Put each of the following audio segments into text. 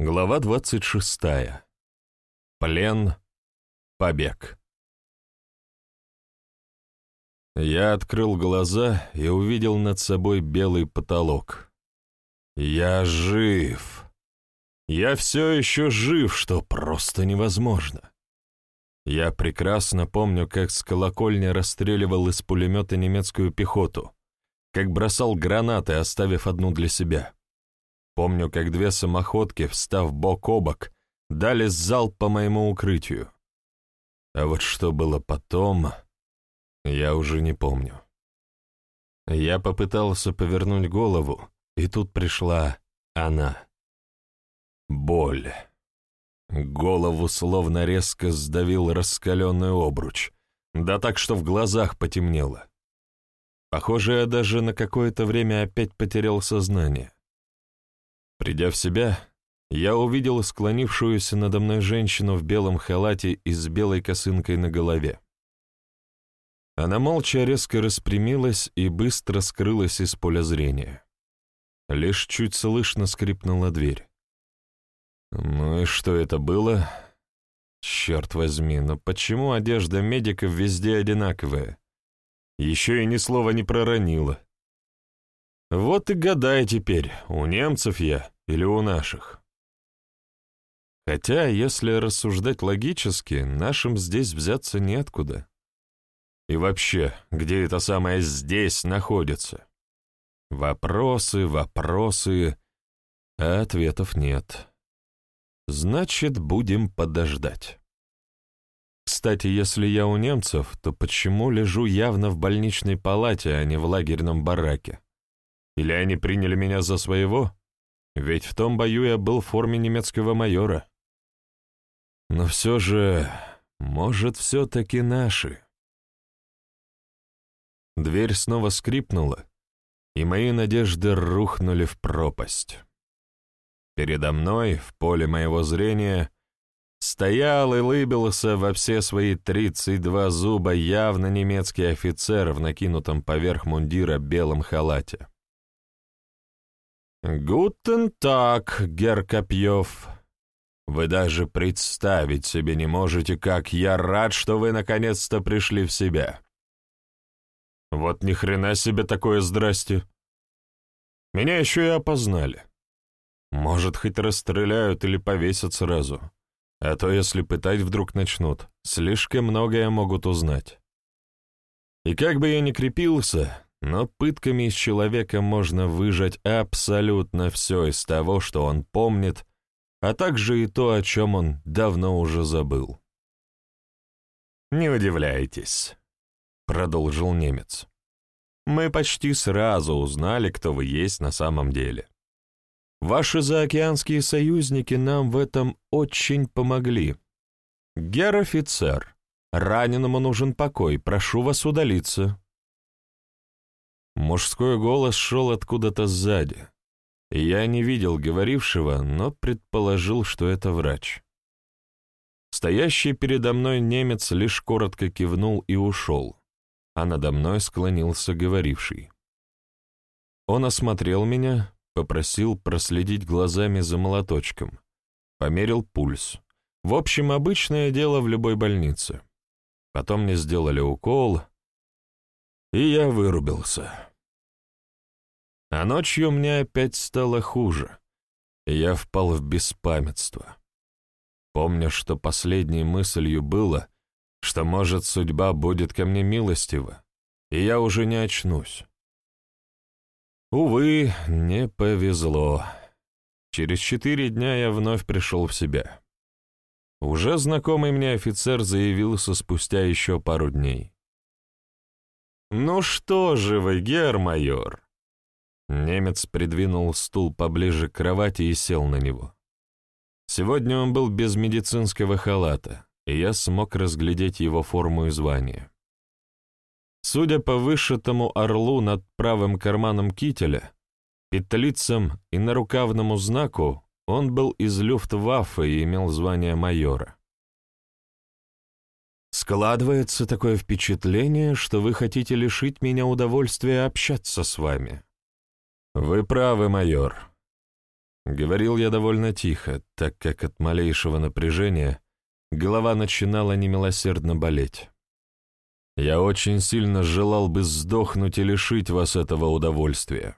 Глава 26. Плен. Побег. Я открыл глаза и увидел над собой белый потолок. Я жив. Я все еще жив, что просто невозможно. Я прекрасно помню, как с колокольни расстреливал из пулемета немецкую пехоту, как бросал гранаты, оставив одну для себя. Помню, как две самоходки, встав бок о бок, дали залп по моему укрытию. А вот что было потом, я уже не помню. Я попытался повернуть голову, и тут пришла она. Боль. Голову словно резко сдавил раскаленный обруч, да так, что в глазах потемнело. Похоже, я даже на какое-то время опять потерял сознание. Придя в себя, я увидел склонившуюся надо мной женщину в белом халате и с белой косынкой на голове. Она молча резко распрямилась и быстро скрылась из поля зрения. Лишь чуть слышно скрипнула дверь. Ну и что это было? Черт возьми, но почему одежда медиков везде одинаковая? Еще и ни слова не проронила. Вот и гадай теперь, у немцев я или у наших. Хотя, если рассуждать логически, нашим здесь взяться неоткуда. И вообще, где это самое «здесь» находится? Вопросы, вопросы, а ответов нет. Значит, будем подождать. Кстати, если я у немцев, то почему лежу явно в больничной палате, а не в лагерном бараке? Или они приняли меня за своего? Ведь в том бою я был в форме немецкого майора. Но все же, может, все-таки наши. Дверь снова скрипнула, и мои надежды рухнули в пропасть. Передо мной, в поле моего зрения, стоял и лыбился во все свои тридцать два зуба явно немецкий офицер в накинутом поверх мундира белом халате. «Гутен так, гер Копьев. Вы даже представить себе не можете, как я рад, что вы наконец-то пришли в себя». «Вот ни хрена себе такое здрасте. Меня еще и опознали. Может, хоть расстреляют или повесят сразу. А то, если пытать вдруг начнут, слишком многое могут узнать. И как бы я ни крепился, но пытками из человека можно выжать абсолютно все из того, что он помнит, а также и то, о чем он давно уже забыл. «Не удивляйтесь», — продолжил немец. «Мы почти сразу узнали, кто вы есть на самом деле. Ваши заокеанские союзники нам в этом очень помогли. Гер-офицер, раненому нужен покой, прошу вас удалиться». Мужской голос шел откуда-то сзади. Я не видел говорившего, но предположил, что это врач. Стоящий передо мной немец лишь коротко кивнул и ушел, а надо мной склонился говоривший. Он осмотрел меня, попросил проследить глазами за молоточком, померил пульс. В общем, обычное дело в любой больнице. Потом мне сделали укол, и я вырубился. А ночью мне опять стало хуже, я впал в беспамятство. Помня, что последней мыслью было, что, может, судьба будет ко мне милостива, и я уже не очнусь. Увы, не повезло. Через четыре дня я вновь пришел в себя. Уже знакомый мне офицер заявился спустя еще пару дней. «Ну что же вы, гермайор, Немец придвинул стул поближе к кровати и сел на него. Сегодня он был без медицинского халата, и я смог разглядеть его форму и звание. Судя по вышитому орлу над правым карманом кителя, петлицам и нарукавному знаку, он был из Люфтваффе и имел звание майора. «Складывается такое впечатление, что вы хотите лишить меня удовольствия общаться с вами», «Вы правы, майор. Говорил я довольно тихо, так как от малейшего напряжения голова начинала немилосердно болеть. Я очень сильно желал бы сдохнуть и лишить вас этого удовольствия.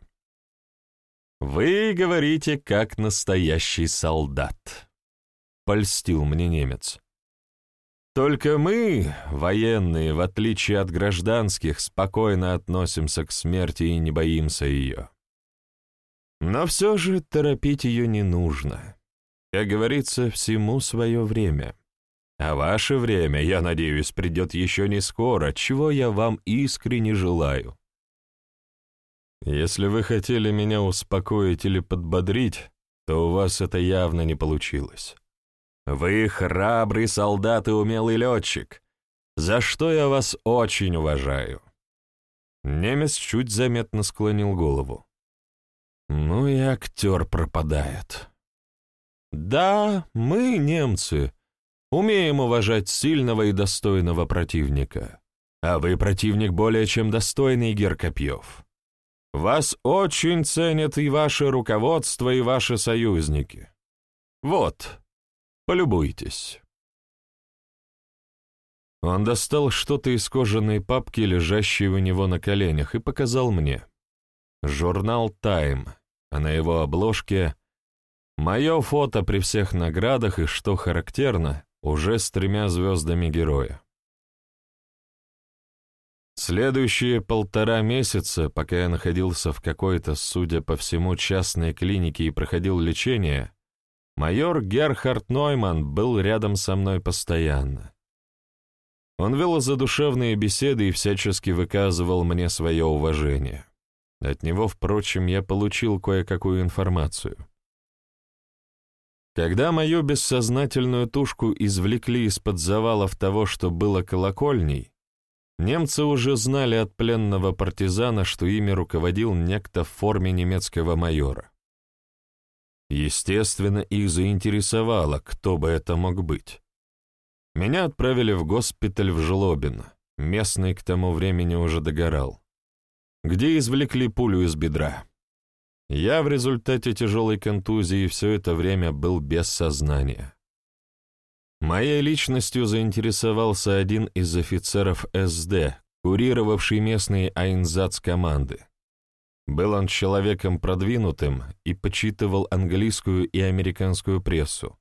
«Вы говорите, как настоящий солдат», — польстил мне немец. «Только мы, военные, в отличие от гражданских, спокойно относимся к смерти и не боимся ее. Но все же торопить ее не нужно. Как говорится, всему свое время. А ваше время, я надеюсь, придет еще не скоро, чего я вам искренне желаю. Если вы хотели меня успокоить или подбодрить, то у вас это явно не получилось. Вы храбрый солдат и умелый летчик, за что я вас очень уважаю. Немец чуть заметно склонил голову. Ну и актер пропадает. Да, мы, немцы, умеем уважать сильного и достойного противника. А вы противник более чем достойный, Геркопьев. Вас очень ценят и ваше руководство, и ваши союзники. Вот, полюбуйтесь. Он достал что-то из кожаной папки, лежащей у него на коленях, и показал мне. Журнал «Тайм», а на его обложке мое фото при всех наградах и, что характерно, уже с тремя звездами героя. Следующие полтора месяца, пока я находился в какой-то, судя по всему, частной клинике и проходил лечение, майор Герхард Нойман был рядом со мной постоянно. Он вел задушевные беседы и всячески выказывал мне свое уважение. От него, впрочем, я получил кое-какую информацию. Когда мою бессознательную тушку извлекли из-под завалов того, что было колокольней, немцы уже знали от пленного партизана, что ими руководил некто в форме немецкого майора. Естественно, их заинтересовало, кто бы это мог быть. Меня отправили в госпиталь в Жлобин, местный к тому времени уже догорал где извлекли пулю из бедра. Я в результате тяжелой контузии все это время был без сознания. Моей личностью заинтересовался один из офицеров СД, курировавший местные Айнзац команды. Был он человеком продвинутым и почитывал английскую и американскую прессу,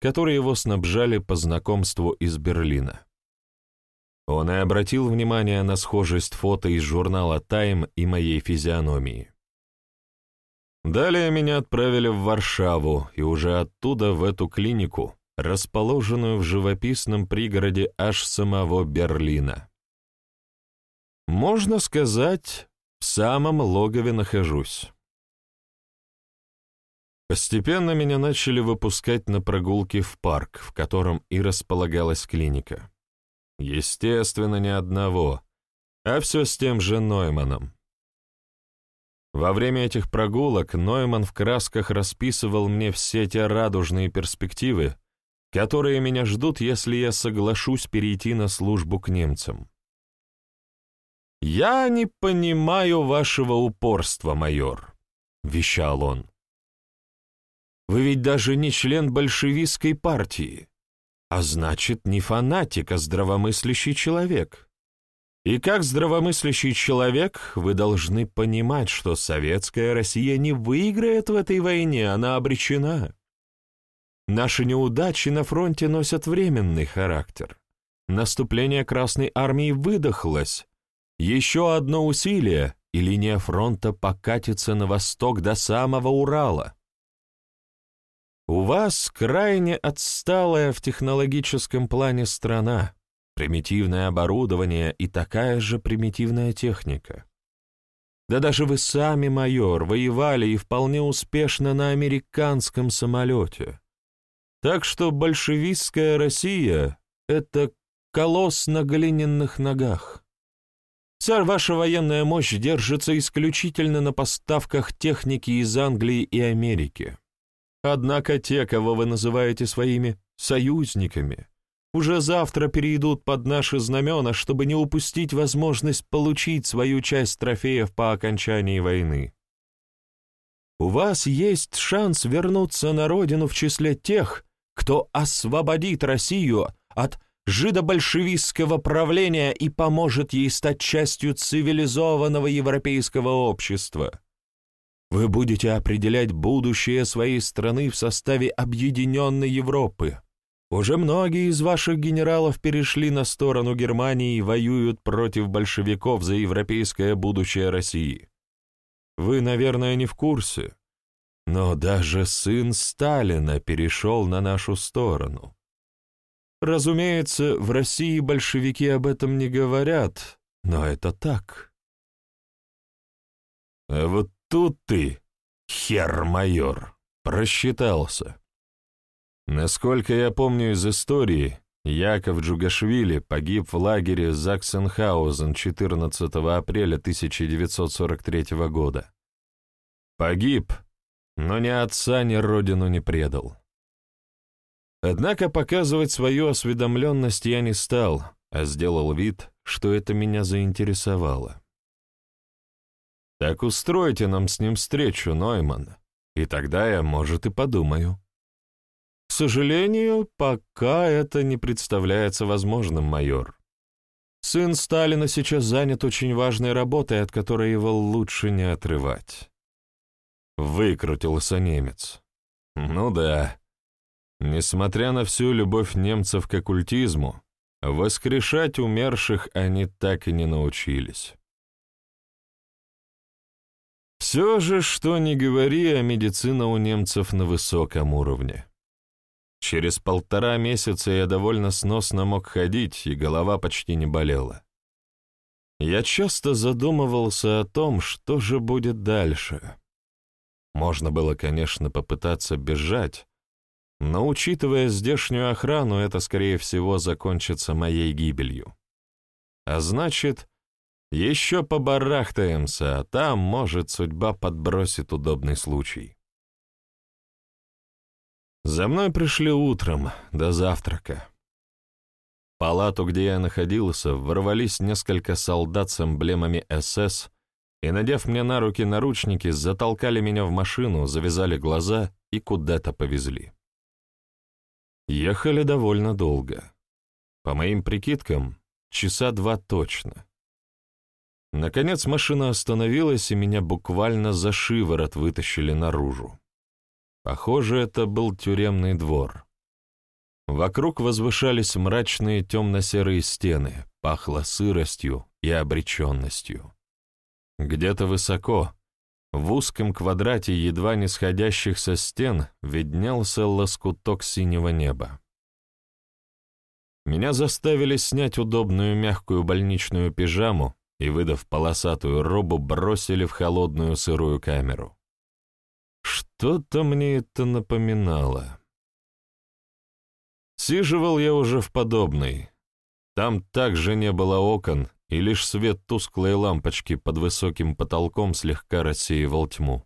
которые его снабжали по знакомству из Берлина. Он и обратил внимание на схожесть фото из журнала «Тайм» и моей физиономии. Далее меня отправили в Варшаву и уже оттуда в эту клинику, расположенную в живописном пригороде аж самого Берлина. Можно сказать, в самом логове нахожусь. Постепенно меня начали выпускать на прогулки в парк, в котором и располагалась клиника. Естественно, ни одного, а все с тем же Нойманом. Во время этих прогулок Нойман в красках расписывал мне все те радужные перспективы, которые меня ждут, если я соглашусь перейти на службу к немцам. «Я не понимаю вашего упорства, майор», — вещал он. «Вы ведь даже не член большевистской партии а значит, не фанатик, а здравомыслящий человек. И как здравомыслящий человек вы должны понимать, что советская Россия не выиграет в этой войне, она обречена. Наши неудачи на фронте носят временный характер. Наступление Красной Армии выдохлось. Еще одно усилие, и линия фронта покатится на восток до самого Урала. У вас крайне отсталая в технологическом плане страна, примитивное оборудование и такая же примитивная техника. Да даже вы сами, майор, воевали и вполне успешно на американском самолете. Так что большевистская Россия — это колосс на глиняных ногах. Вся ваша военная мощь держится исключительно на поставках техники из Англии и Америки. Однако те, кого вы называете своими союзниками, уже завтра перейдут под наши знамена, чтобы не упустить возможность получить свою часть трофеев по окончании войны. у вас есть шанс вернуться на родину в числе тех, кто освободит Россию от жидобольшевистского правления и поможет ей стать частью цивилизованного европейского общества. Вы будете определять будущее своей страны в составе объединенной Европы. Уже многие из ваших генералов перешли на сторону Германии и воюют против большевиков за европейское будущее России. Вы, наверное, не в курсе, но даже сын Сталина перешел на нашу сторону. Разумеется, в России большевики об этом не говорят, но это так. А вот тут ты, хер-майор, просчитался. Насколько я помню из истории, Яков Джугашвили погиб в лагере Заксенхаузен 14 апреля 1943 года. Погиб, но ни отца, ни родину не предал. Однако показывать свою осведомленность я не стал, а сделал вид, что это меня заинтересовало. Так устройте нам с ним встречу, Нойман, и тогда я, может, и подумаю. К сожалению, пока это не представляется возможным, майор. Сын Сталина сейчас занят очень важной работой, от которой его лучше не отрывать. Выкрутился немец. Ну да. Несмотря на всю любовь немцев к оккультизму, воскрешать умерших они так и не научились. Все же, что ни говори, а медицина у немцев на высоком уровне. Через полтора месяца я довольно сносно мог ходить, и голова почти не болела. Я часто задумывался о том, что же будет дальше. Можно было, конечно, попытаться бежать, но, учитывая здешнюю охрану, это, скорее всего, закончится моей гибелью. А значит, еще побарахтаемся, а там, может, судьба подбросит удобный случай. За мной пришли утром, до завтрака. В палату, где я находился, ворвались несколько солдат с эмблемами СС и, надев мне на руки наручники, затолкали меня в машину, завязали глаза и куда-то повезли. Ехали довольно долго. По моим прикидкам, часа два точно. Наконец машина остановилась, и меня буквально за шиворот вытащили наружу. Похоже, это был тюремный двор. Вокруг возвышались мрачные темно-серые стены, пахло сыростью и обреченностью. Где-то высоко, в узком квадрате едва не сходящихся стен, виднелся лоскуток синего неба. Меня заставили снять удобную мягкую больничную пижаму и, выдав полосатую робу, бросили в холодную сырую камеру. Что-то мне это напоминало. Сиживал я уже в подобной. Там также не было окон, и лишь свет тусклой лампочки под высоким потолком слегка рассеивал тьму.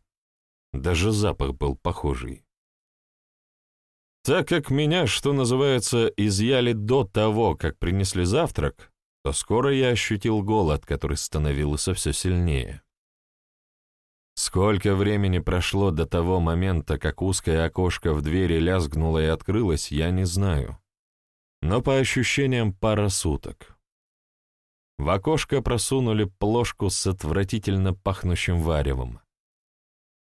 Даже запах был похожий. Так как меня, что называется, изъяли до того, как принесли завтрак, то скоро я ощутил голод, который становился все сильнее. Сколько времени прошло до того момента, как узкое окошко в двери лязгнуло и открылось, я не знаю. Но по ощущениям пара суток. В окошко просунули плошку с отвратительно пахнущим варевом.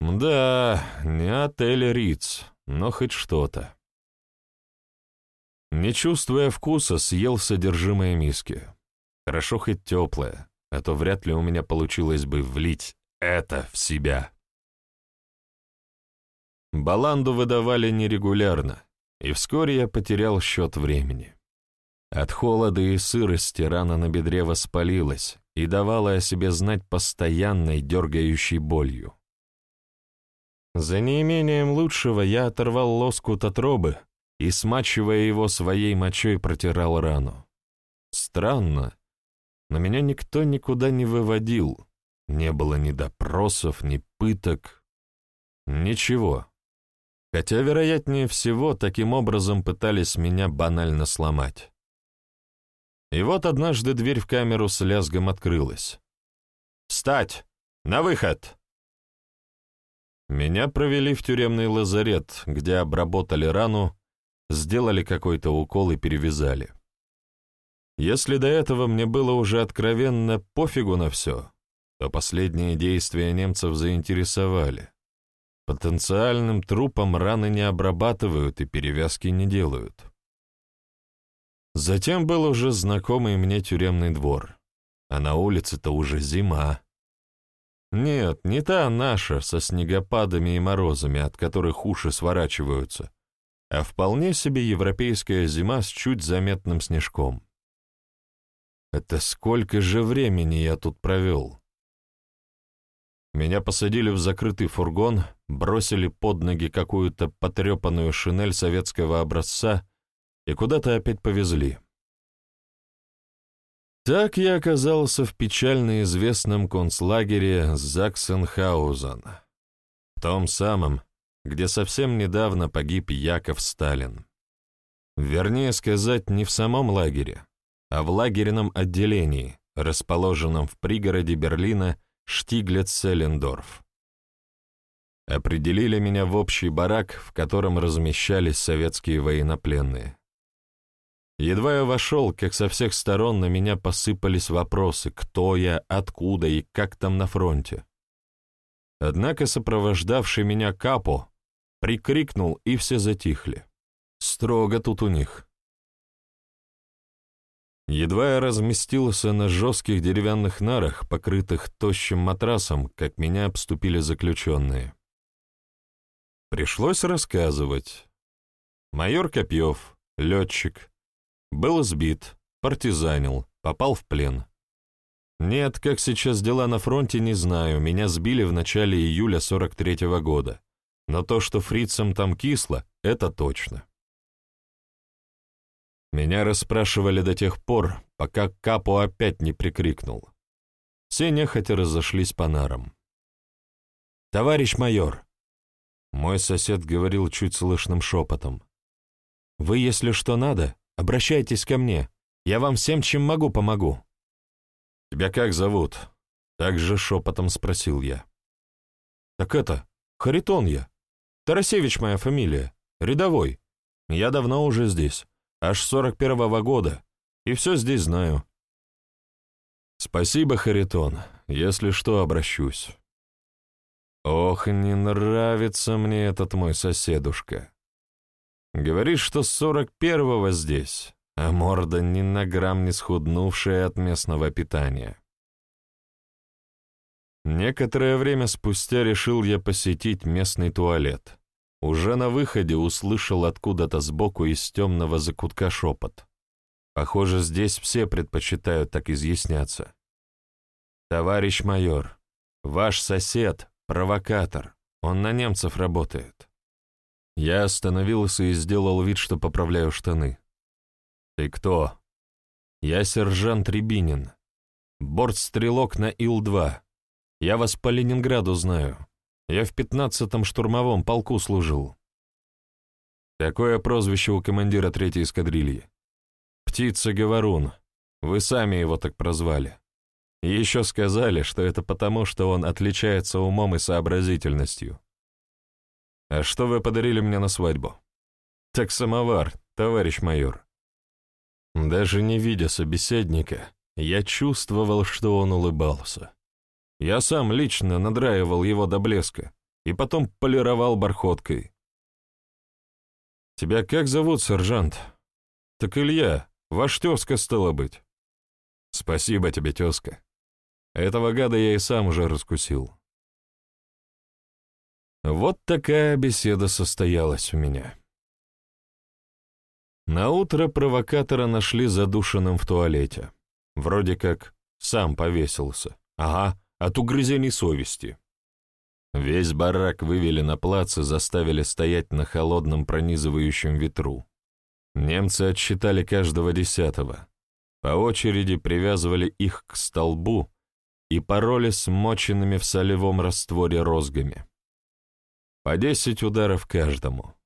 Да, не отель Риц, но хоть что-то. Не чувствуя вкуса, съел содержимое миски. Хорошо хоть теплое, а то вряд ли у меня получилось бы влить это в себя. Баланду выдавали нерегулярно, и вскоре я потерял счет времени. От холода и сырости рана на бедре воспалилась и давала о себе знать постоянной дергающей болью. За неимением лучшего я оторвал лоскут от робы и, смачивая его своей мочой, протирал рану. Странно, но меня никто никуда не выводил, не было ни допросов, ни пыток, ничего. Хотя, вероятнее всего, таким образом пытались меня банально сломать. И вот однажды дверь в камеру с лязгом открылась. «Встать! На выход!» Меня провели в тюремный лазарет, где обработали рану, сделали какой-то укол и перевязали. Если до этого мне было уже откровенно пофигу на все, то последние действия немцев заинтересовали. Потенциальным трупом раны не обрабатывают и перевязки не делают. Затем был уже знакомый мне тюремный двор, а на улице-то уже зима. Нет, не та наша, со снегопадами и морозами, от которых уши сворачиваются, а вполне себе европейская зима с чуть заметным снежком. Это сколько же времени я тут провел? Меня посадили в закрытый фургон, бросили под ноги какую-то потрепанную шинель советского образца и куда-то опять повезли. Так я оказался в печально известном концлагере Заксенхаузен, в том самом, где совсем недавно погиб Яков Сталин. Вернее сказать, не в самом лагере, а в лагерном отделении, расположенном в пригороде Берлина Штиглец-Селлендорф. Определили меня в общий барак, в котором размещались советские военнопленные. Едва я вошел, как со всех сторон на меня посыпались вопросы, кто я, откуда и как там на фронте. Однако сопровождавший меня Капо прикрикнул, и все затихли. Строго тут у них. Едва я разместился на жестких деревянных нарах, покрытых тощим матрасом, как меня обступили заключенные. Пришлось рассказывать. Майор Копьев, летчик, был сбит, партизанил, попал в плен. Нет, как сейчас дела на фронте, не знаю, меня сбили в начале июля 43-го года. Но то, что фрицам там кисло, это точно. Меня расспрашивали до тех пор, пока Капу опять не прикрикнул. Все нехотя разошлись по нарам. «Товарищ майор!» Мой сосед говорил чуть слышным шепотом. «Вы, если что надо, Обращайтесь ко мне. Я вам всем, чем могу, помогу». «Тебя как зовут?» — так же шепотом спросил я. «Так это, Харитон я. Тарасевич моя фамилия. Рядовой. Я давно уже здесь. Аж сорок первого года. И все здесь знаю». «Спасибо, Харитон. Если что, обращусь». «Ох, не нравится мне этот мой соседушка. Говоришь, что сорок первого здесь, а морда ни на грамм не схуднувшая от местного питания. Некоторое время спустя решил я посетить местный туалет. Уже на выходе услышал откуда-то сбоку из темного закутка шепот. Похоже, здесь все предпочитают так изъясняться. «Товарищ майор, ваш сосед — провокатор, он на немцев работает». Я остановился и сделал вид, что поправляю штаны. «Ты кто?» «Я сержант Рябинин. Бортстрелок на Ил-2. Я вас по Ленинграду знаю. Я в пятнадцатом штурмовом полку служил». Такое прозвище у командира третьей эскадрильи. «Птица-говорун. Вы сами его так прозвали. Еще сказали, что это потому, что он отличается умом и сообразительностью. «А что вы подарили мне на свадьбу?» «Так самовар, товарищ майор». Даже не видя собеседника, я чувствовал, что он улыбался. Я сам лично надраивал его до блеска и потом полировал бархоткой. «Тебя как зовут, сержант?» «Так Илья, ваш тезка стало быть». «Спасибо тебе, тезка. Этого гада я и сам уже раскусил». Вот такая беседа состоялась у меня. На утро провокатора нашли задушенным в туалете. Вроде как сам повесился. Ага, от угрызений совести. Весь барак вывели на плац и заставили стоять на холодном пронизывающем ветру. Немцы отсчитали каждого десятого. По очереди привязывали их к столбу и пороли смоченными в солевом растворе розгами. По десять ударов каждому.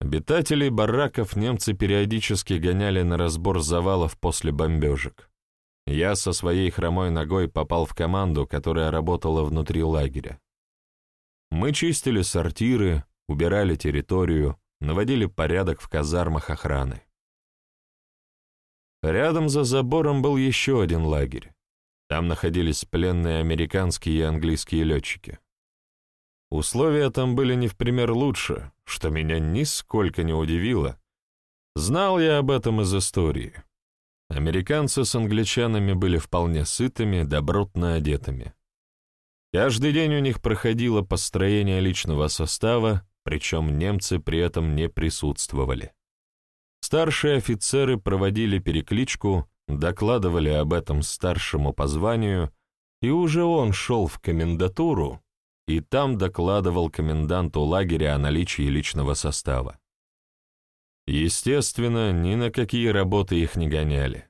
Обитателей бараков немцы периодически гоняли на разбор завалов после бомбежек. Я со своей хромой ногой попал в команду, которая работала внутри лагеря. Мы чистили сортиры, убирали территорию, наводили порядок в казармах охраны. Рядом за забором был еще один лагерь. Там находились пленные американские и английские летчики. Условия там были не в пример лучше, что меня нисколько не удивило. Знал я об этом из истории. Американцы с англичанами были вполне сытыми, добротно одетыми. Каждый день у них проходило построение личного состава, причем немцы при этом не присутствовали. Старшие офицеры проводили перекличку, докладывали об этом старшему по званию, и уже он шел в комендатуру, и там докладывал коменданту лагеря о наличии личного состава. Естественно, ни на какие работы их не гоняли.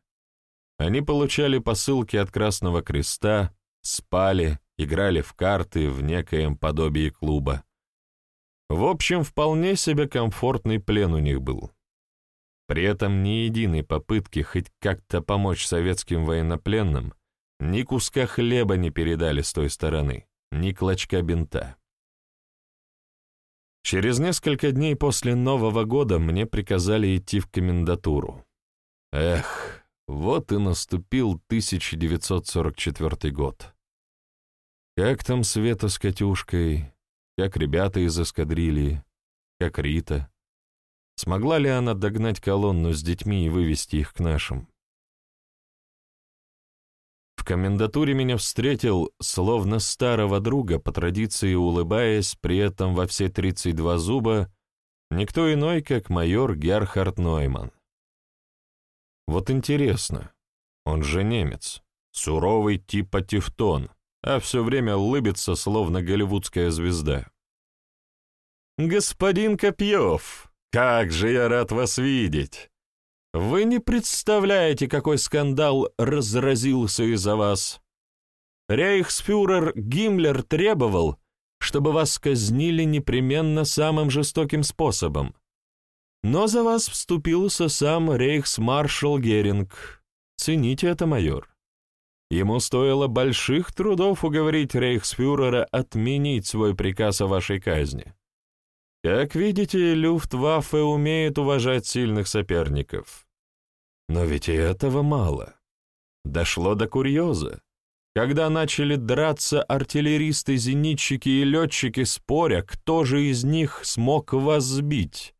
Они получали посылки от Красного Креста, спали, играли в карты в некоем подобии клуба. В общем, вполне себе комфортный плен у них был. При этом ни единой попытки хоть как-то помочь советским военнопленным, ни куска хлеба не передали с той стороны, ни клочка бинта. Через несколько дней после Нового года мне приказали идти в комендатуру. Эх, вот и наступил 1944 год. Как там Света с Катюшкой, как ребята из эскадрильи, как Рита. Смогла ли она догнать колонну с детьми и вывести их к нашим? В комендатуре меня встретил, словно старого друга, по традиции улыбаясь, при этом во все 32 зуба, никто иной, как майор Герхард Нойман. Вот интересно, он же немец, суровый типа Тевтон, а все время улыбится, словно голливудская звезда. «Господин Копьев!» Как же я рад вас видеть! Вы не представляете, какой скандал разразился из-за вас. Рейхсфюрер Гиммлер требовал, чтобы вас казнили непременно самым жестоким способом. Но за вас вступился сам рейхсмаршал Геринг. Цените это, майор. Ему стоило больших трудов уговорить рейхсфюрера отменить свой приказ о вашей казни. Как видите, Люфтваффе умеет уважать сильных соперников. Но ведь и этого мало. Дошло до курьеза. Когда начали драться артиллеристы, зенитчики и летчики, споря, кто же из них смог вас сбить?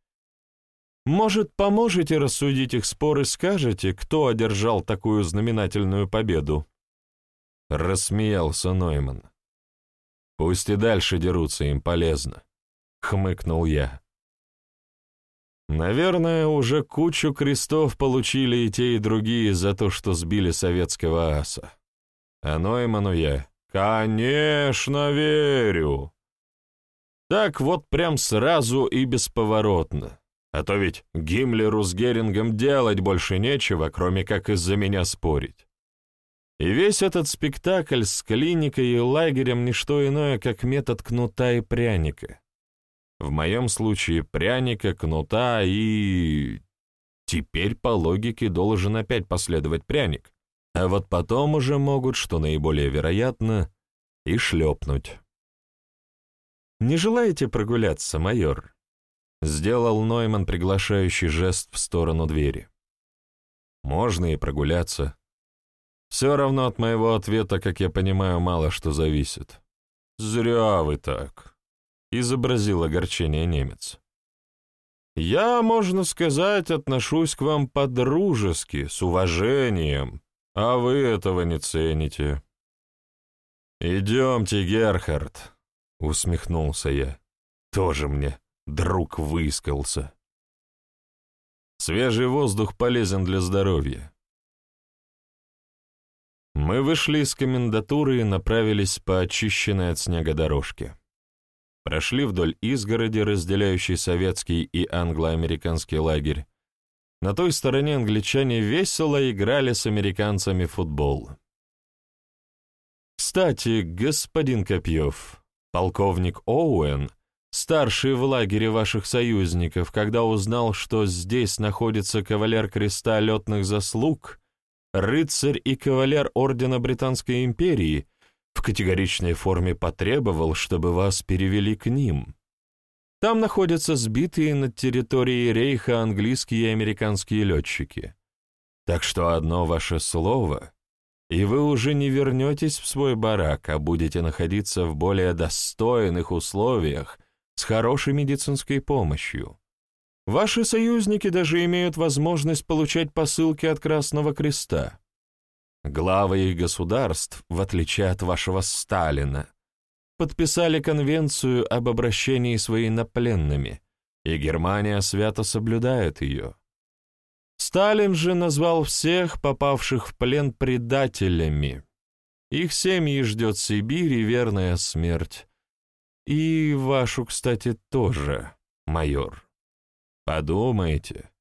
Может, поможете рассудить их спор и скажете, кто одержал такую знаменательную победу?» Рассмеялся Нойман. «Пусть и дальше дерутся, им полезно хмыкнул я. Наверное, уже кучу крестов получили и те, и другие за то, что сбили советского аса. А Нойману я, конечно, верю. Так вот прям сразу и бесповоротно. А то ведь Гиммлеру с Герингом делать больше нечего, кроме как из-за меня спорить. И весь этот спектакль с клиникой и лагерем — не что иное, как метод кнута и пряника. В моем случае пряника, кнута и... Теперь по логике должен опять последовать пряник, а вот потом уже могут, что наиболее вероятно, и шлепнуть. «Не желаете прогуляться, майор?» Сделал Нойман приглашающий жест в сторону двери. «Можно и прогуляться. Все равно от моего ответа, как я понимаю, мало что зависит. Зря вы так» изобразил огорчение немец. «Я, можно сказать, отношусь к вам по-дружески, с уважением, а вы этого не цените». «Идемте, Герхард», — усмехнулся я. «Тоже мне друг выискался». Свежий воздух полезен для здоровья. Мы вышли из комендатуры и направились по очищенной от снега дорожке прошли вдоль изгороди, разделяющей советский и англо-американский лагерь. На той стороне англичане весело играли с американцами в футбол. Кстати, господин Копьев, полковник Оуэн, старший в лагере ваших союзников, когда узнал, что здесь находится кавалер креста летных заслуг, рыцарь и кавалер Ордена Британской империи, в категоричной форме потребовал, чтобы вас перевели к ним. Там находятся сбитые над территорией Рейха английские и американские летчики. Так что одно ваше слово, и вы уже не вернетесь в свой барак, а будете находиться в более достойных условиях с хорошей медицинской помощью. Ваши союзники даже имеют возможность получать посылки от Красного Креста. Главы их государств, в отличие от вашего Сталина, подписали конвенцию об обращении с военнопленными, и Германия свято соблюдает ее. Сталин же назвал всех попавших в плен предателями. Их семьи ждет Сибирь и верная смерть. И вашу, кстати, тоже, майор. Подумайте,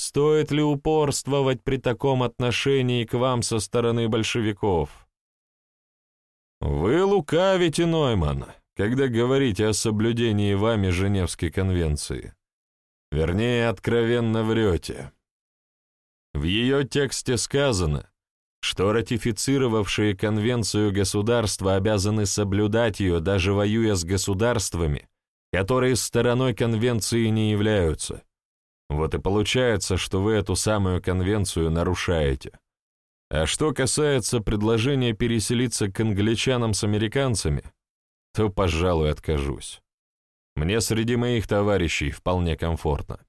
стоит ли упорствовать при таком отношении к вам со стороны большевиков? Вы лукавите, Нойман, когда говорите о соблюдении вами Женевской конвенции. Вернее, откровенно врете. В ее тексте сказано, что ратифицировавшие конвенцию государства обязаны соблюдать ее, даже воюя с государствами, которые стороной конвенции не являются. Вот и получается, что вы эту самую конвенцию нарушаете. А что касается предложения переселиться к англичанам с американцами, то, пожалуй, откажусь. Мне среди моих товарищей вполне комфортно.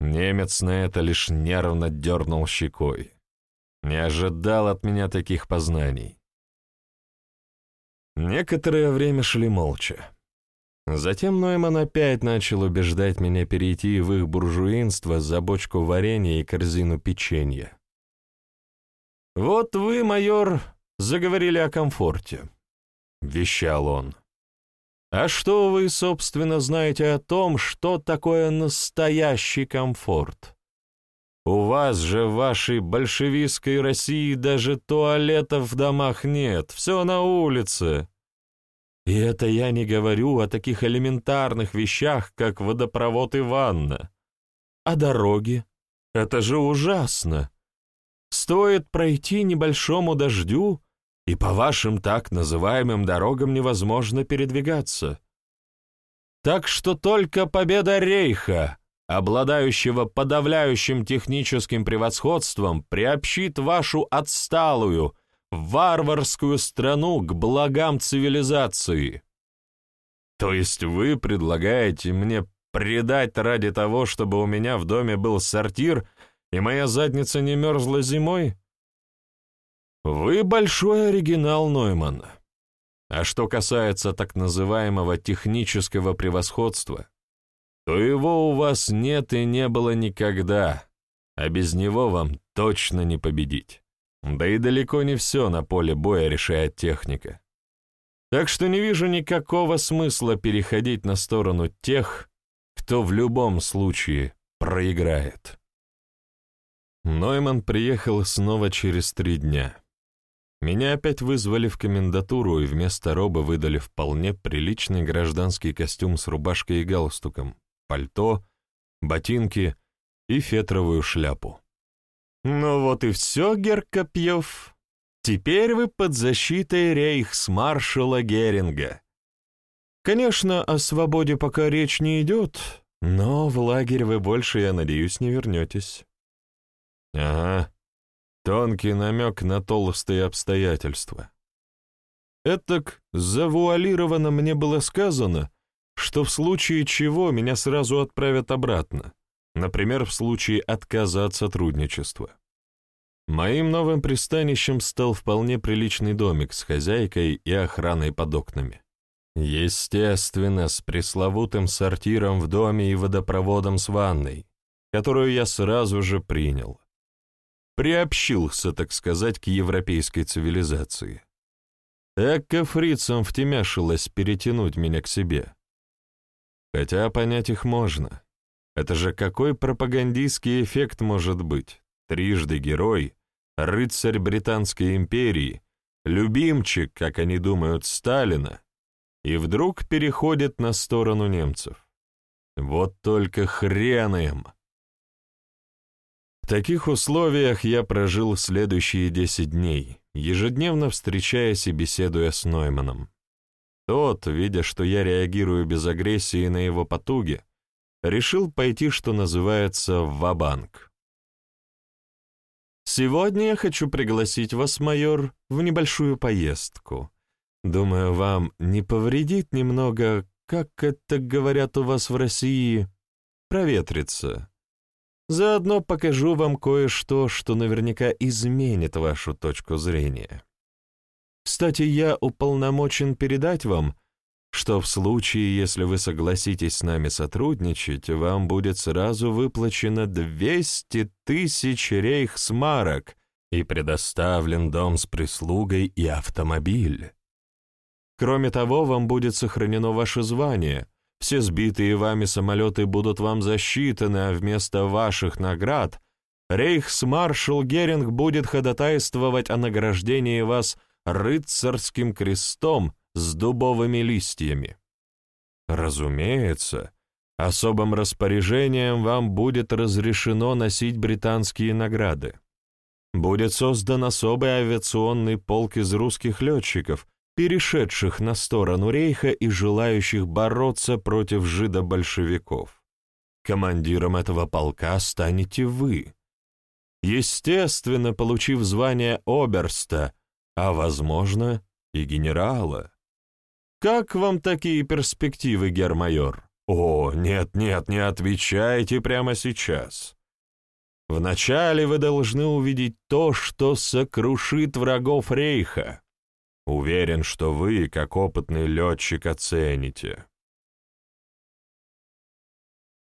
Немец на это лишь нервно дернул щекой. Не ожидал от меня таких познаний. Некоторое время шли молча. Затем Нойман опять начал убеждать меня перейти в их буржуинство за бочку варенья и корзину печенья. «Вот вы, майор, заговорили о комфорте», — вещал он. «А что вы, собственно, знаете о том, что такое настоящий комфорт? У вас же в вашей большевистской России даже туалетов в домах нет, все на улице». И это я не говорю о таких элементарных вещах, как водопровод и ванна. А дороги? Это же ужасно. Стоит пройти небольшому дождю, и по вашим так называемым дорогам невозможно передвигаться. Так что только победа Рейха, обладающего подавляющим техническим превосходством, приобщит вашу отсталую, варварскую страну к благам цивилизации. То есть вы предлагаете мне предать ради того, чтобы у меня в доме был сортир и моя задница не мерзла зимой? Вы большой оригинал, Нойман. А что касается так называемого технического превосходства, то его у вас нет и не было никогда, а без него вам точно не победить. Да и далеко не все на поле боя решает техника. Так что не вижу никакого смысла переходить на сторону тех, кто в любом случае проиграет. Нойман приехал снова через три дня. Меня опять вызвали в комендатуру и вместо роба выдали вполне приличный гражданский костюм с рубашкой и галстуком, пальто, ботинки и фетровую шляпу. Ну вот и все, Геркопьев. Теперь вы под защитой рейхсмаршала Геринга. Конечно, о свободе пока речь не идет, но в лагерь вы больше, я надеюсь, не вернетесь. Ага, тонкий намек на толстые обстоятельства. Этак завуалированно мне было сказано, что в случае чего меня сразу отправят обратно. Например, в случае отказа от сотрудничества. Моим новым пристанищем стал вполне приличный домик с хозяйкой и охраной под окнами. Естественно, с пресловутым сортиром в доме и водопроводом с ванной, которую я сразу же принял. Приобщился, так сказать, к европейской цивилизации. Эка фрицам втемяшилось перетянуть меня к себе. Хотя понять их можно. Это же какой пропагандистский эффект может быть? Трижды герой, рыцарь Британской империи, любимчик, как они думают, Сталина, и вдруг переходит на сторону немцев. Вот только хрен им! В таких условиях я прожил следующие десять дней, ежедневно встречаясь и беседуя с Нойманом. Тот, видя, что я реагирую без агрессии на его потуги, решил пойти, что называется, в банк «Сегодня я хочу пригласить вас, майор, в небольшую поездку. Думаю, вам не повредит немного, как это говорят у вас в России, проветриться. Заодно покажу вам кое-что, что наверняка изменит вашу точку зрения». Кстати, я уполномочен передать вам, что в случае, если вы согласитесь с нами сотрудничать, вам будет сразу выплачено 200 тысяч рейхсмарок и предоставлен дом с прислугой и автомобиль. Кроме того, вам будет сохранено ваше звание, все сбитые вами самолеты будут вам засчитаны, а вместо ваших наград рейхсмаршал Геринг будет ходатайствовать о награждении вас рыцарским крестом с дубовыми листьями. Разумеется, особым распоряжением вам будет разрешено носить британские награды. Будет создан особый авиационный полк из русских летчиков, перешедших на сторону рейха и желающих бороться против жидобольшевиков. Командиром этого полка станете вы. Естественно, получив звание оберста, а, возможно, и генерала. Как вам такие перспективы, гермайор? О, нет-нет, не отвечайте прямо сейчас. Вначале вы должны увидеть то, что сокрушит врагов Рейха. Уверен, что вы, как опытный летчик, оцените.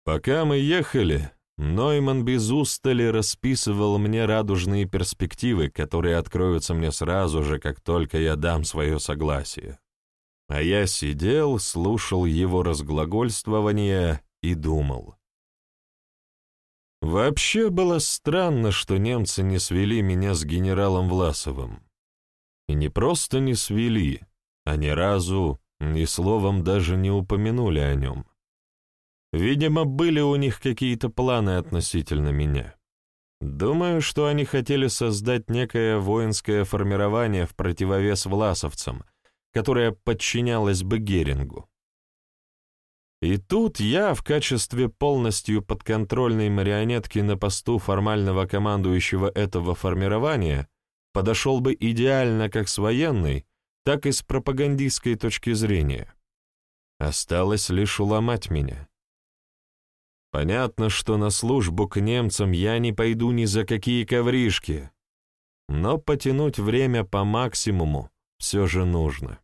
Пока мы ехали, Нойман без устали расписывал мне радужные перспективы, которые откроются мне сразу же, как только я дам свое согласие. А я сидел, слушал его разглагольствование и думал. Вообще было странно, что немцы не свели меня с генералом Власовым. И не просто не свели, а ни разу, ни словом даже не упомянули о нем. Видимо, были у них какие-то планы относительно меня. Думаю, что они хотели создать некое воинское формирование в противовес власовцам, которое подчинялось бы Герингу. И тут я в качестве полностью подконтрольной марионетки на посту формального командующего этого формирования подошел бы идеально как с военной, так и с пропагандистской точки зрения. Осталось лишь уломать меня. Понятно, что на службу к немцам я не пойду ни за какие ковришки, но потянуть время по максимуму все же нужно.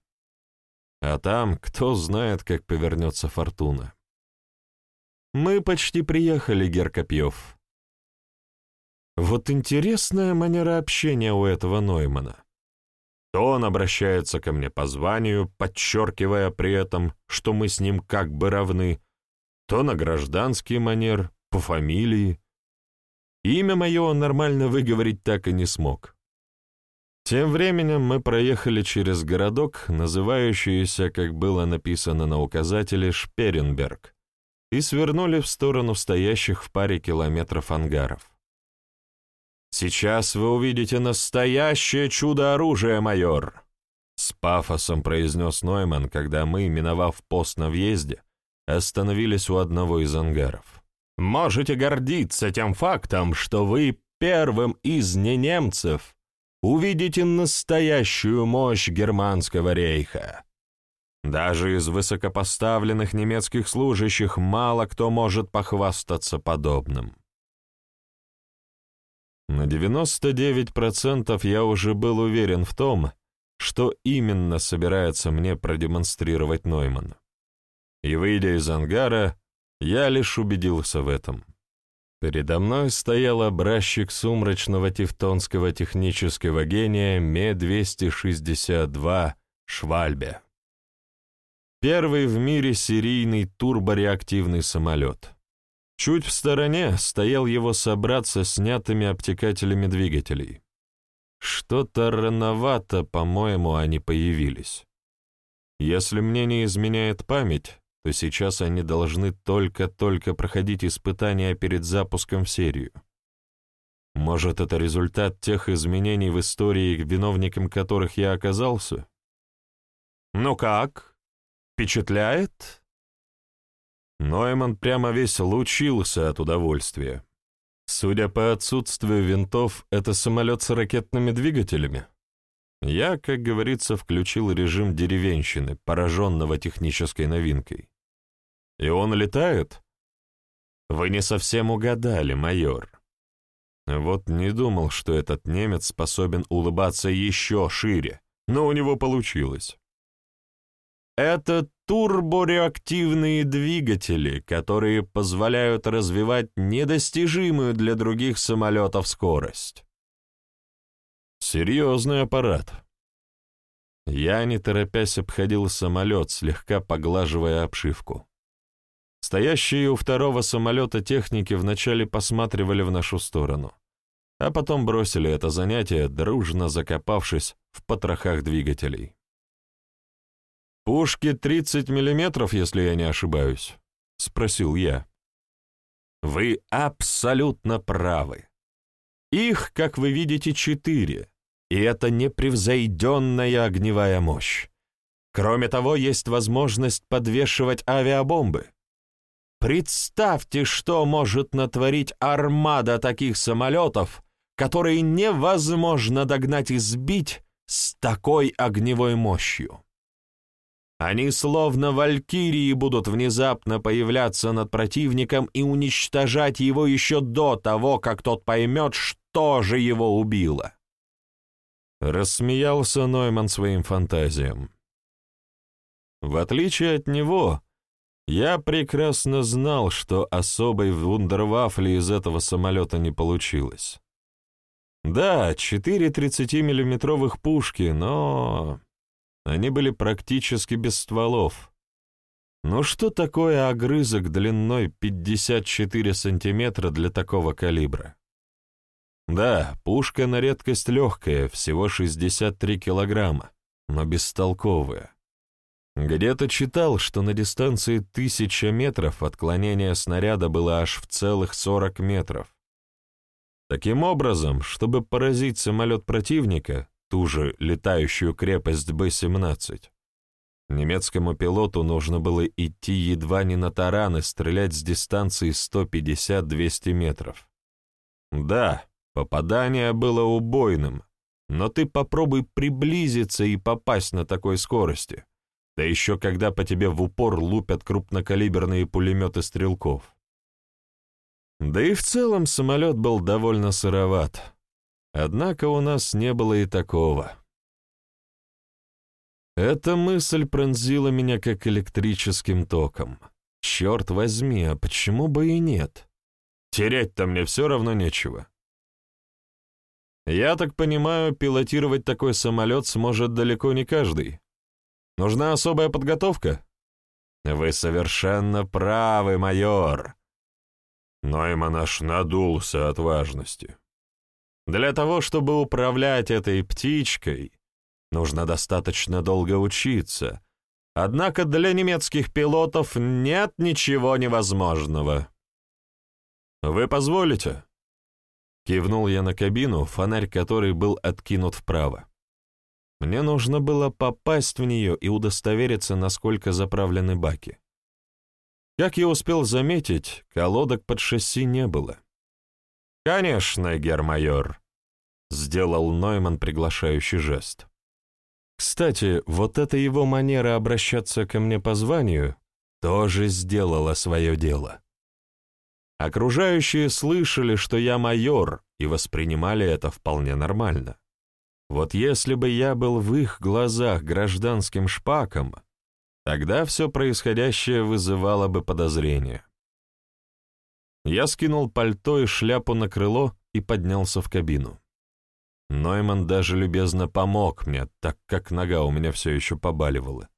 А там кто знает, как повернется фортуна. Мы почти приехали, Геркопьев. Вот интересная манера общения у этого Ноймана. То он обращается ко мне по званию, подчеркивая при этом, что мы с ним как бы равны, то на гражданский манер, по фамилии. Имя мое он нормально выговорить так и не смог. Тем временем мы проехали через городок, называющийся, как было написано на указателе, Шперенберг, и свернули в сторону стоящих в паре километров ангаров. «Сейчас вы увидите настоящее чудо оружия, майор!» С пафосом произнес Нойман, когда мы, миновав пост на въезде, остановились у одного из ангаров. «Можете гордиться тем фактом, что вы первым из ненемцев увидите настоящую мощь германского рейха. Даже из высокопоставленных немецких служащих мало кто может похвастаться подобным. На 99% я уже был уверен в том, что именно собирается мне продемонстрировать Нойман и, выйдя из ангара, я лишь убедился в этом. Передо мной стоял образчик сумрачного тевтонского технического гения Ме-262 «Швальбе». Первый в мире серийный турбореактивный самолет. Чуть в стороне стоял его собрат со снятыми обтекателями двигателей. Что-то рановато, по-моему, они появились. Если мне не изменяет память, то сейчас они должны только-только проходить испытания перед запуском в серию. Может, это результат тех изменений в истории, виновником которых я оказался? Ну как? Впечатляет? Нойман прямо весь лучился от удовольствия. Судя по отсутствию винтов, это самолет с ракетными двигателями. Я, как говорится, включил режим деревенщины, пораженного технической новинкой. И он летает? Вы не совсем угадали, майор. Вот не думал, что этот немец способен улыбаться еще шире, но у него получилось. Это турбореактивные двигатели, которые позволяют развивать недостижимую для других самолетов скорость. Серьезный аппарат. Я, не торопясь, обходил самолет, слегка поглаживая обшивку. Стоящие у второго самолета техники вначале посматривали в нашу сторону, а потом бросили это занятие, дружно закопавшись в потрохах двигателей. «Пушки 30 миллиметров, если я не ошибаюсь?» — спросил я. «Вы абсолютно правы. Их, как вы видите, четыре, и это непревзойденная огневая мощь. Кроме того, есть возможность подвешивать авиабомбы. Представьте, что может натворить армада таких самолетов, которые невозможно догнать и сбить с такой огневой мощью. Они словно валькирии будут внезапно появляться над противником и уничтожать его еще до того, как тот поймет, что же его убило. Рассмеялся Нойман своим фантазиям. В отличие от него, я прекрасно знал, что особой вундервафли из этого самолета не получилось. Да, четыре 30-миллиметровых пушки, но они были практически без стволов. Ну что такое огрызок длиной 54 сантиметра для такого калибра? Да, пушка на редкость легкая, всего 63 килограмма, но бестолковая. Где-то читал, что на дистанции тысяча метров отклонение снаряда было аж в целых 40 метров. Таким образом, чтобы поразить самолет противника, ту же летающую крепость Б-17. Немецкому пилоту нужно было идти едва не на таран и стрелять с дистанции 150-200 метров. Да, попадание было убойным, но ты попробуй приблизиться и попасть на такой скорости, да еще когда по тебе в упор лупят крупнокалиберные пулеметы стрелков. Да и в целом самолет был довольно сыроват. Однако у нас не было и такого. Эта мысль пронзила меня как электрическим током. Черт возьми, а почему бы и нет? Терять-то мне все равно нечего. Я так понимаю, пилотировать такой самолет сможет далеко не каждый. Нужна особая подготовка? Вы совершенно правы, майор. Нойман аж надулся от важности. Для того, чтобы управлять этой птичкой, нужно достаточно долго учиться. Однако для немецких пилотов нет ничего невозможного. «Вы позволите?» Кивнул я на кабину, фонарь которой был откинут вправо. Мне нужно было попасть в нее и удостовериться, насколько заправлены баки. Как я успел заметить, колодок под шасси не было. «Конечно, гермайор», — сделал Нойман приглашающий жест. Кстати, вот эта его манера обращаться ко мне по званию тоже сделала свое дело. Окружающие слышали, что я майор, и воспринимали это вполне нормально. Вот если бы я был в их глазах гражданским шпаком, тогда все происходящее вызывало бы подозрение. Я скинул пальто и шляпу на крыло и поднялся в кабину. Нойман даже любезно помог мне, так как нога у меня все еще побаливала.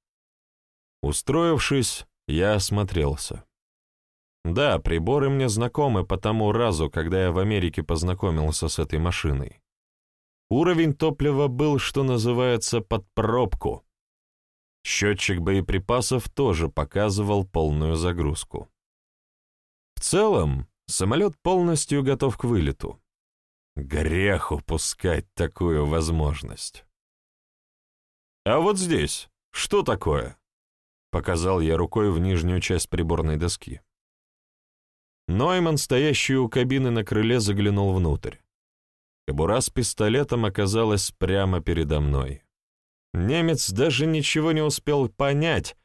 Устроившись, я осмотрелся. Да, приборы мне знакомы по тому разу, когда я в Америке познакомился с этой машиной. Уровень топлива был, что называется, под пробку. Счетчик боеприпасов тоже показывал полную загрузку. В целом, самолет полностью готов к вылету. Грех упускать такую возможность. «А вот здесь что такое?» — показал я рукой в нижнюю часть приборной доски. Нойман, стоящий у кабины на крыле, заглянул внутрь. Кобура с пистолетом оказалась прямо передо мной. Немец даже ничего не успел понять,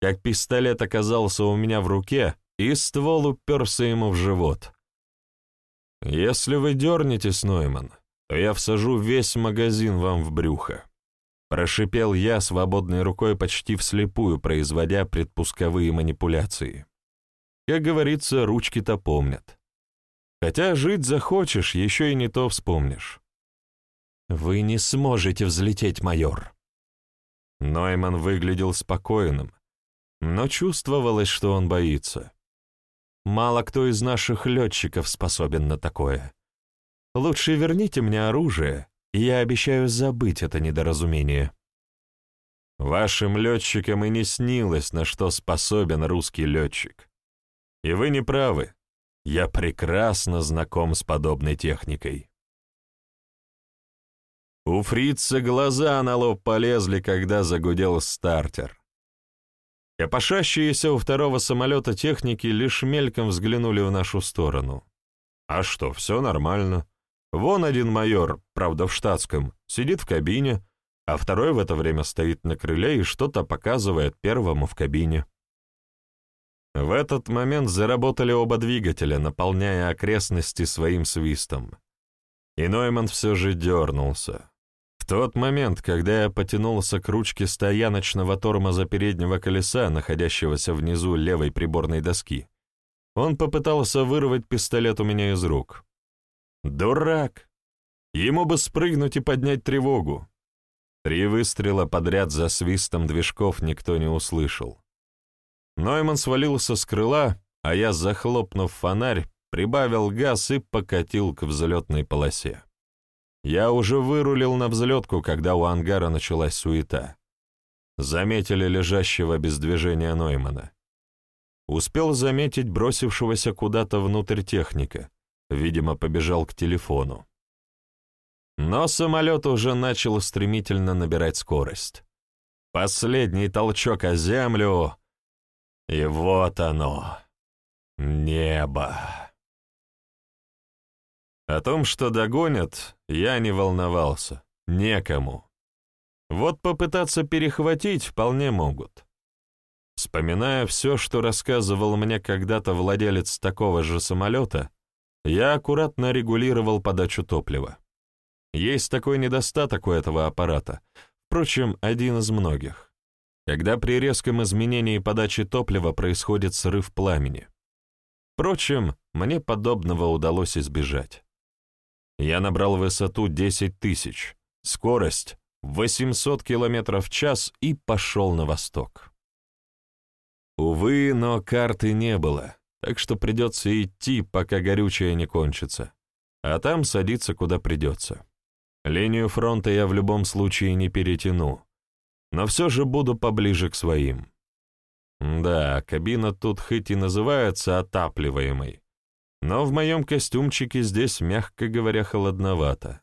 как пистолет оказался у меня в руке, и ствол уперся ему в живот. «Если вы дернетесь, Нойман, то я всажу весь магазин вам в брюхо». Прошипел я свободной рукой почти вслепую, производя предпусковые манипуляции. Как говорится, ручки-то помнят. Хотя жить захочешь, еще и не то вспомнишь. «Вы не сможете взлететь, майор». Нойман выглядел спокойным, но чувствовалось, что он боится. Мало кто из наших летчиков способен на такое. Лучше верните мне оружие, и я обещаю забыть это недоразумение. Вашим летчикам и не снилось, на что способен русский летчик. И вы не правы. Я прекрасно знаком с подобной техникой. У фрица глаза на лоб полезли, когда загудел стартер. Копошащиеся у второго самолета техники лишь мельком взглянули в нашу сторону. А что, все нормально. Вон один майор, правда в штатском, сидит в кабине, а второй в это время стоит на крыле и что-то показывает первому в кабине. В этот момент заработали оба двигателя, наполняя окрестности своим свистом. И Нойман все же дернулся тот момент, когда я потянулся к ручке стояночного тормоза переднего колеса, находящегося внизу левой приборной доски, он попытался вырвать пистолет у меня из рук. Дурак! Ему бы спрыгнуть и поднять тревогу. Три выстрела подряд за свистом движков никто не услышал. Нойман свалился с крыла, а я, захлопнув фонарь, прибавил газ и покатил к взлетной полосе. Я уже вырулил на взлетку, когда у ангара началась суета. Заметили лежащего без движения Ноймана. Успел заметить бросившегося куда-то внутрь техника. Видимо, побежал к телефону. Но самолет уже начал стремительно набирать скорость. Последний толчок о землю, и вот оно, небо. О том, что догонят, я не волновался. Некому. Вот попытаться перехватить вполне могут. Вспоминая все, что рассказывал мне когда-то владелец такого же самолета, я аккуратно регулировал подачу топлива. Есть такой недостаток у этого аппарата, впрочем, один из многих, когда при резком изменении подачи топлива происходит срыв пламени. Впрочем, мне подобного удалось избежать. Я набрал высоту 10 тысяч, скорость 800 км в час и пошел на восток. Увы, но карты не было, так что придется идти, пока горючее не кончится, а там садиться куда придется. Линию фронта я в любом случае не перетяну, но все же буду поближе к своим. Да, кабина тут хоть и называется отапливаемой, но в моем костюмчике здесь, мягко говоря, холодновато.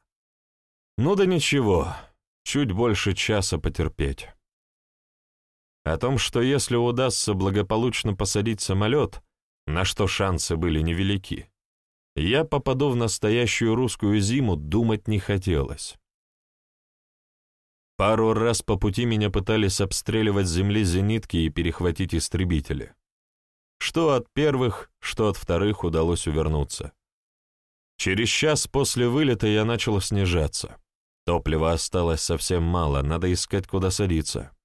Ну да ничего, чуть больше часа потерпеть. О том, что если удастся благополучно посадить самолет, на что шансы были невелики, я попаду в настоящую русскую зиму, думать не хотелось. Пару раз по пути меня пытались обстреливать с земли зенитки и перехватить истребители. Что от первых, что от вторых удалось увернуться. Через час после вылета я начал снижаться. Топлива осталось совсем мало, надо искать, куда садиться.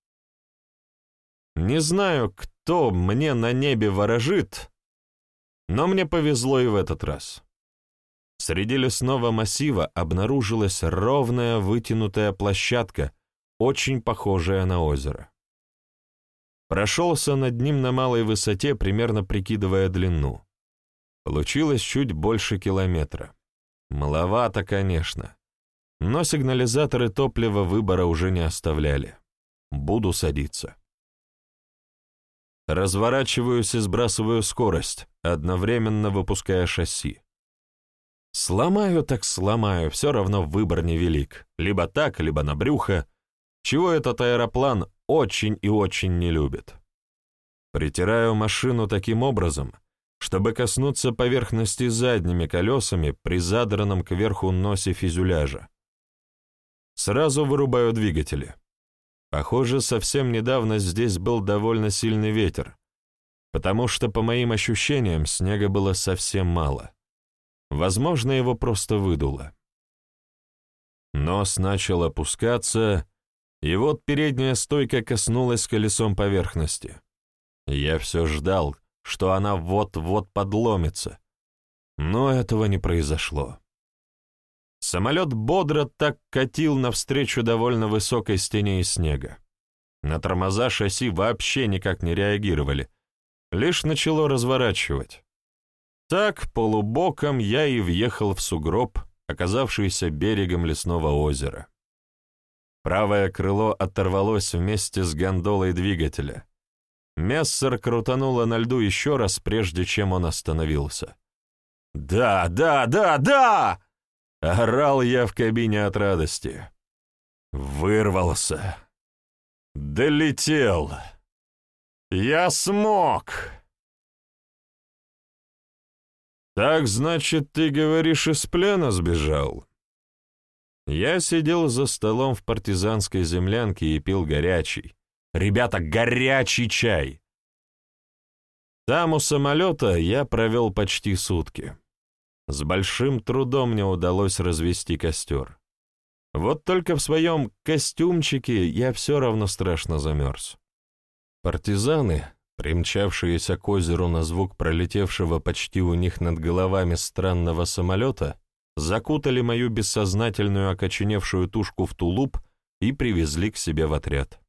Не знаю, кто мне на небе ворожит, но мне повезло и в этот раз. Среди лесного массива обнаружилась ровная вытянутая площадка, очень похожая на озеро. Прошелся над ним на малой высоте, примерно прикидывая длину. Получилось чуть больше километра. Маловато, конечно. Но сигнализаторы топлива выбора уже не оставляли. Буду садиться. Разворачиваюсь и сбрасываю скорость, одновременно выпуская шасси. Сломаю так сломаю, все равно выбор невелик. Либо так, либо на брюхо, чего этот аэроплан очень и очень не любит. Притираю машину таким образом, чтобы коснуться поверхности задними колесами при задранном кверху носе фюзеляжа. Сразу вырубаю двигатели. Похоже, совсем недавно здесь был довольно сильный ветер, потому что, по моим ощущениям, снега было совсем мало. Возможно, его просто выдуло. Нос начал опускаться, и вот передняя стойка коснулась колесом поверхности. Я все ждал, что она вот-вот подломится, но этого не произошло. Самолет бодро так катил навстречу довольно высокой стене из снега. На тормоза шасси вообще никак не реагировали, лишь начало разворачивать. Так, полубоком я и въехал в сугроб, оказавшийся берегом лесного озера. Правое крыло оторвалось вместе с гондолой двигателя. Мессер крутануло на льду еще раз, прежде чем он остановился. «Да, да, да, да!» — орал я в кабине от радости. Вырвался. Долетел. Я смог. «Так, значит, ты говоришь, из плена сбежал?» Я сидел за столом в партизанской землянке и пил горячий. Ребята, горячий чай! Там у самолета я провел почти сутки. С большим трудом мне удалось развести костер. Вот только в своем костюмчике я все равно страшно замерз. Партизаны, примчавшиеся к озеру на звук пролетевшего почти у них над головами странного самолета, закутали мою бессознательную окоченевшую тушку в тулуп и привезли к себе в отряд.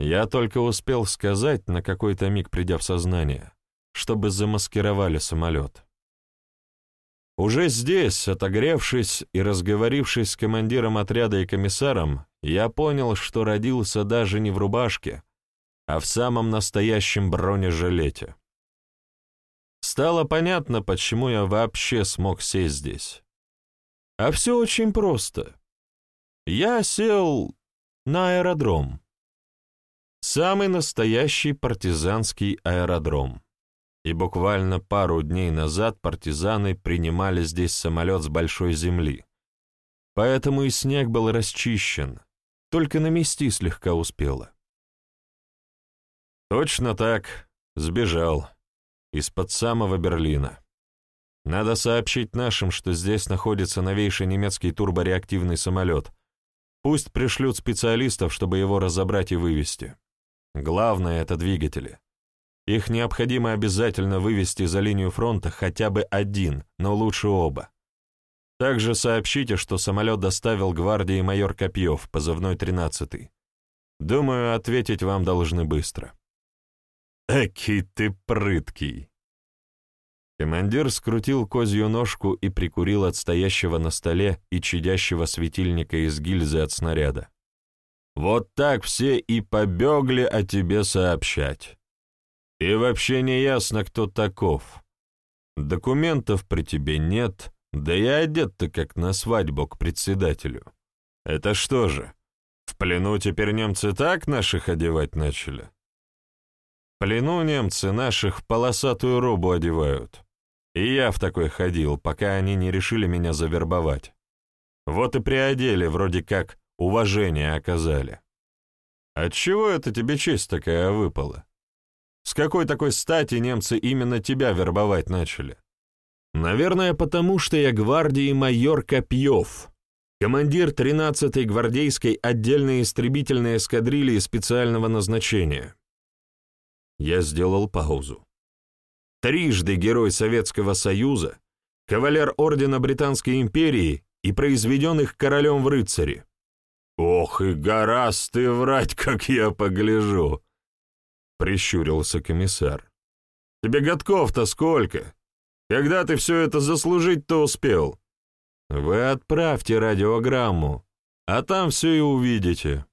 Я только успел сказать, на какой-то миг придя в сознание, чтобы замаскировали самолет. Уже здесь, отогревшись и разговорившись с командиром отряда и комиссаром, я понял, что родился даже не в рубашке, а в самом настоящем бронежилете. Стало понятно, почему я вообще смог сесть здесь. А все очень просто. Я сел на аэродром. Самый настоящий партизанский аэродром. И буквально пару дней назад партизаны принимали здесь самолет с большой земли. Поэтому и снег был расчищен, только намести слегка успело. Точно так, сбежал. Из-под самого Берлина. Надо сообщить нашим, что здесь находится новейший немецкий турбореактивный самолет. Пусть пришлют специалистов, чтобы его разобрать и вывести. Главное — это двигатели. Их необходимо обязательно вывести за линию фронта хотя бы один, но лучше оба. Также сообщите, что самолет доставил гвардии майор Копьев, позывной 13-й. Думаю, ответить вам должны быстро. Эки ты прыткий! Командир скрутил козью ножку и прикурил от стоящего на столе и чадящего светильника из гильзы от снаряда. «Вот так все и побегли о тебе сообщать. И вообще не ясно, кто таков. Документов при тебе нет, да и одет ты как на свадьбу к председателю. Это что же, в плену теперь немцы так наших одевать начали?» В плену немцы наших полосатую робу одевают. И я в такой ходил, пока они не решили меня завербовать. Вот и приодели, вроде как уважение оказали. Отчего это тебе честь такая выпала? С какой такой стати немцы именно тебя вербовать начали? Наверное, потому что я гвардии майор Копьев, командир 13-й гвардейской отдельной истребительной эскадрильи специального назначения. Я сделал паузу трижды Герой Советского Союза, кавалер Ордена Британской империи и произведенных королем в рыцари. «Ох и гораст ты врать, как я погляжу!» — прищурился комиссар. «Тебе годков-то сколько? Когда ты все это заслужить-то успел?» «Вы отправьте радиограмму, а там все и увидите».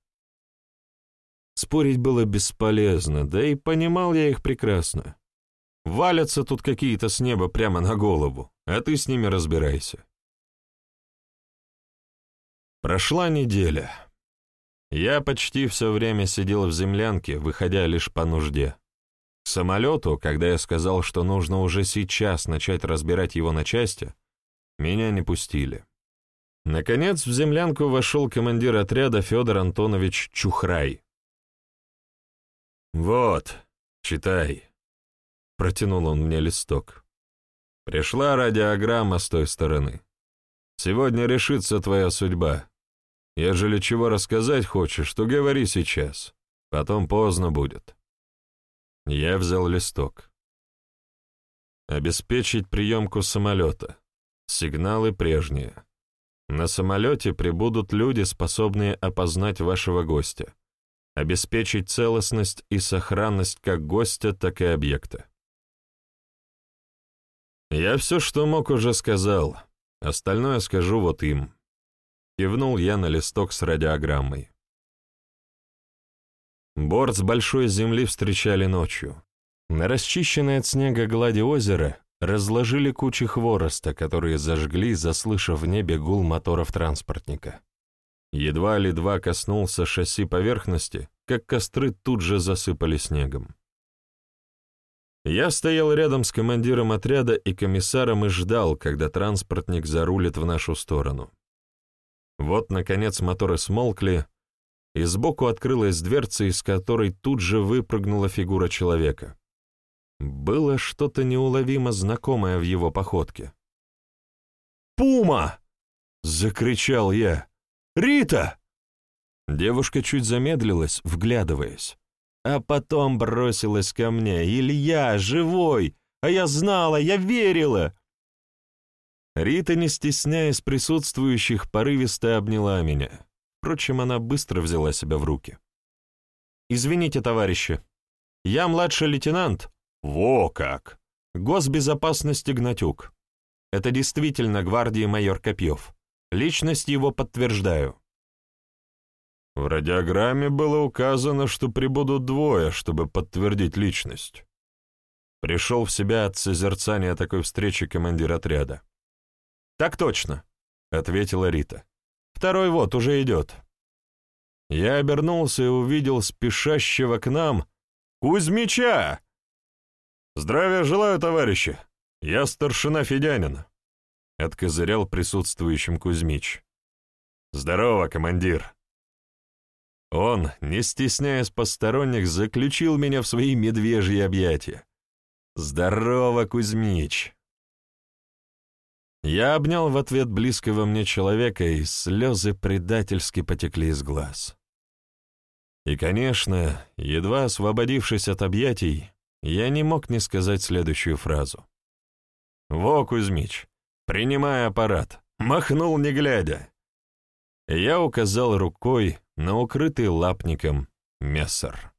Спорить было бесполезно, да и понимал я их прекрасно. Валятся тут какие-то с неба прямо на голову, а ты с ними разбирайся. Прошла неделя. Я почти все время сидел в землянке, выходя лишь по нужде. К самолету, когда я сказал, что нужно уже сейчас начать разбирать его на части, меня не пустили. Наконец в землянку вошел командир отряда Федор Антонович Чухрай. «Вот, читай», — протянул он мне листок. «Пришла радиограмма с той стороны. Сегодня решится твоя судьба. Ежели чего рассказать хочешь, то говори сейчас. Потом поздно будет». Я взял листок. Обеспечить приемку самолета. Сигналы прежние. На самолете прибудут люди, способные опознать вашего гостя. Обеспечить целостность и сохранность как гостя, так и объекта. Я все, что мог, уже сказал. Остальное скажу вот им. Кивнул я на листок с радиограммой. Борт с большой земли встречали ночью. На расчищенной от снега глади озера разложили кучи хвороста, которые зажгли, заслышав в небе гул моторов транспортника. Едва ли два коснулся шасси поверхности, как костры тут же засыпали снегом. Я стоял рядом с командиром отряда и комиссаром и ждал, когда транспортник зарулит в нашу сторону. Вот, наконец, моторы смолкли, и сбоку открылась дверца, из которой тут же выпрыгнула фигура человека. Было что-то неуловимо знакомое в его походке. «Пума!» — закричал я. «Рита!» Девушка чуть замедлилась, вглядываясь, а потом бросилась ко мне. «Илья, живой! А я знала, я верила!» Рита, не стесняясь присутствующих, порывисто обняла меня. Впрочем, она быстро взяла себя в руки. «Извините, товарищи, я младший лейтенант». «Во как!» «Госбезопасности Гнатюк. Это действительно гвардии майор Копьев. Личность его подтверждаю». В радиограмме было указано, что прибудут двое, чтобы подтвердить личность. Пришел в себя от созерцания такой встречи командир отряда. «Так точно», — ответила Рита. Второй вот уже идет. Я обернулся и увидел спешащего к нам Кузьмича. «Здравия желаю, товарищи! Я старшина Федянин», — откозырял присутствующим Кузьмич. «Здорово, командир!» Он, не стесняясь посторонних, заключил меня в свои медвежьи объятия. «Здорово, Кузьмич!» Я обнял в ответ близкого мне человека, и слезы предательски потекли из глаз. И, конечно, едва освободившись от объятий, я не мог не сказать следующую фразу. «Во, Кузьмич, принимай аппарат!» Махнул, не глядя. Я указал рукой на укрытый лапником мессер.